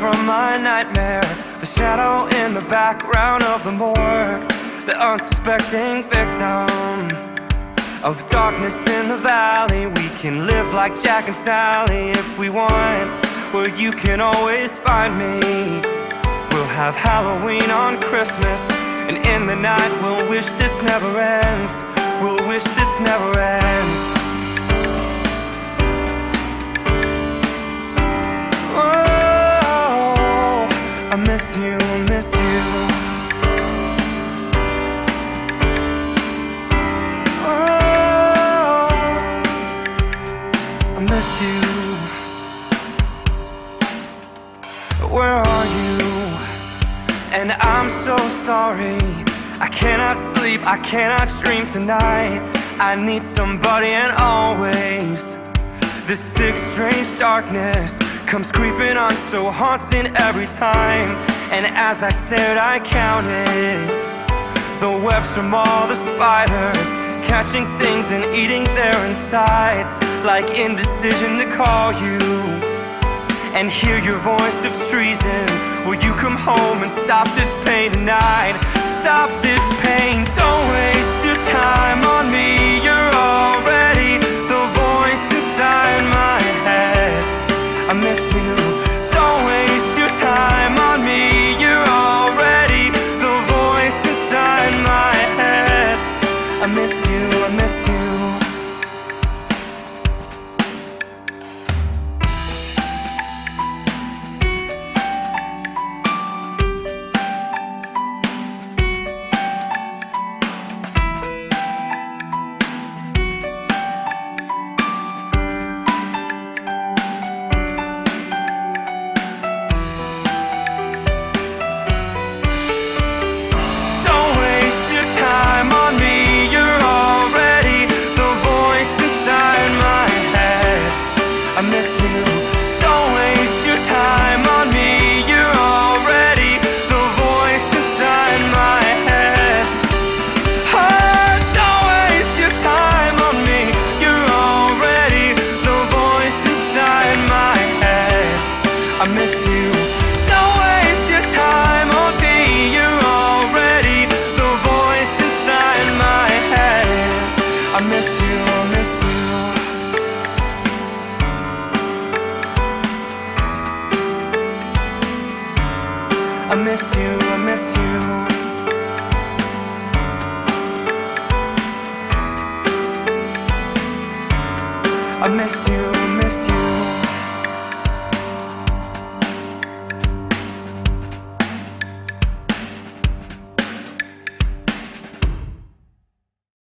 nightmare, the shadow in the background of the morgue, the unsuspecting victim of darkness in the valley. We can live like Jack and Sally if we want, where you can always find me. We'll have Halloween on Christmas, and in the night we'll wish this never ends. We'll wish this never ends. Miss you, miss you. Oh, I miss you. Where are you? And I'm so sorry. I cannot sleep, I cannot dream tonight. I need somebody and always. This sick, strange darkness comes creeping on, so haunting every time. And as I stared, I counted the webs from all the spiders, catching things and eating their insides, like indecision to call you and hear your voice of treason. Will you come home and stop this pain tonight? Stop this pain. Don't waste your time on me. I miss you. I miss you. I miss you. I miss you.